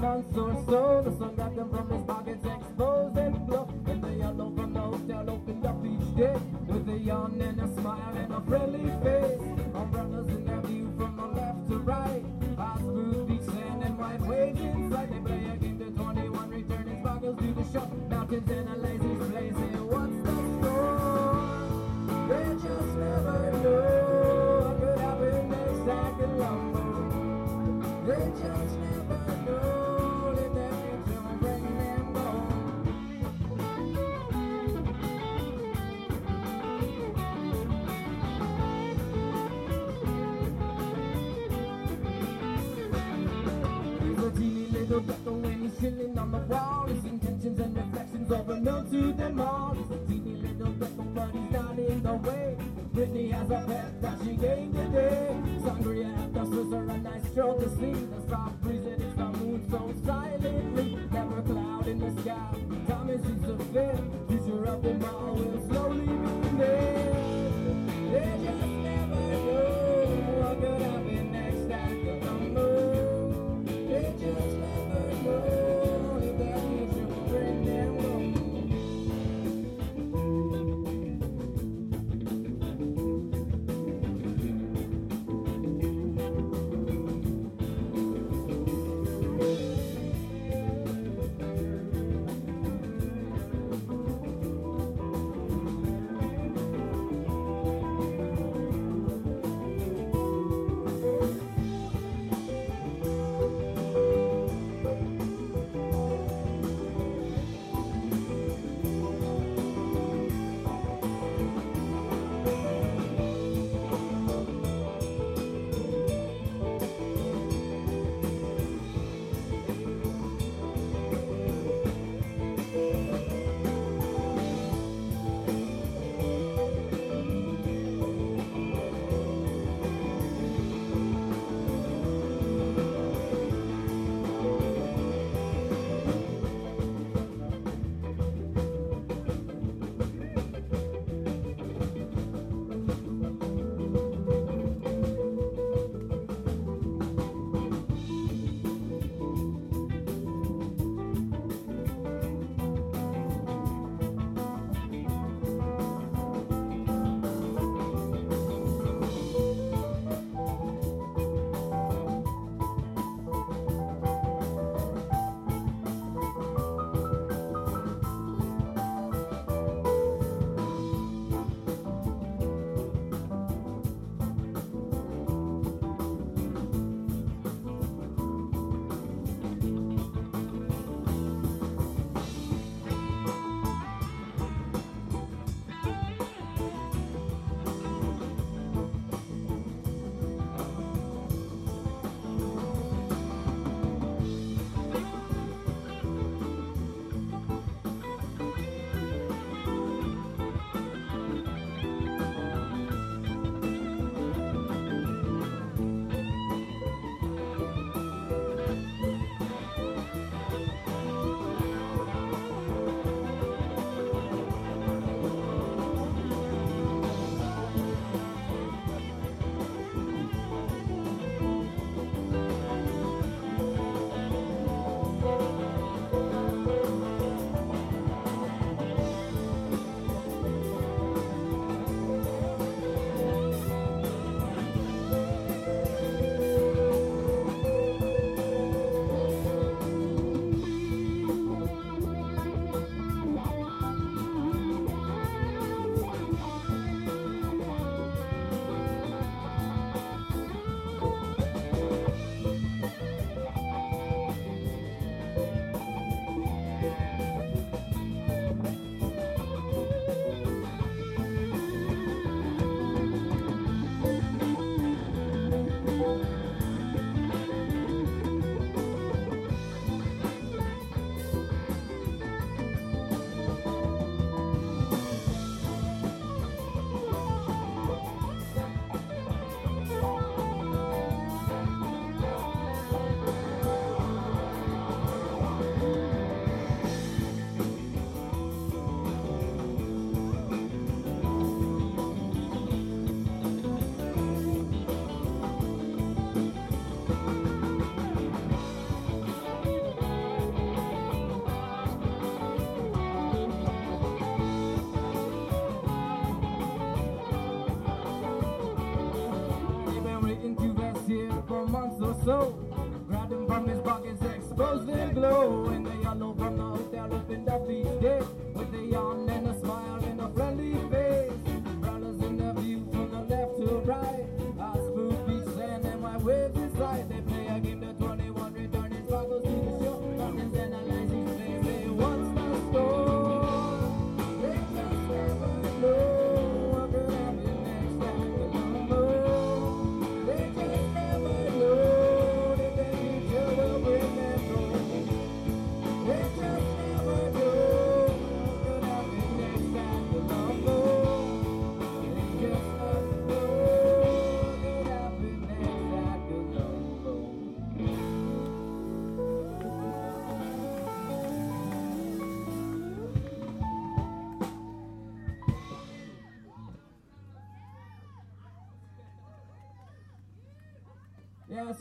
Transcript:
months or so. The sun got them from his pockets exposed and glow. And the yellow from the hotel opened up each day with a yawn and a smile and a friendly face. Umbrellas in their view from the left to right. High smooth beach sand and white waves inside. They play a game to 21, returning sparkles to the shore. Mountains and little gecko when he's chilling on the wall. His intentions and reflections overmelt to them all. He's a teeny little gecko, but he's not in the way. Brittany has a pet that she gained today. Sangria and dust was a nice stroll to see. The soft breeze and it's the moon so silently. Never cloud in the sky. Time is just a fit. Future of them all will slowly So grab them from his pockets, exposed and glow. And the yellow from the hotel opened up each day.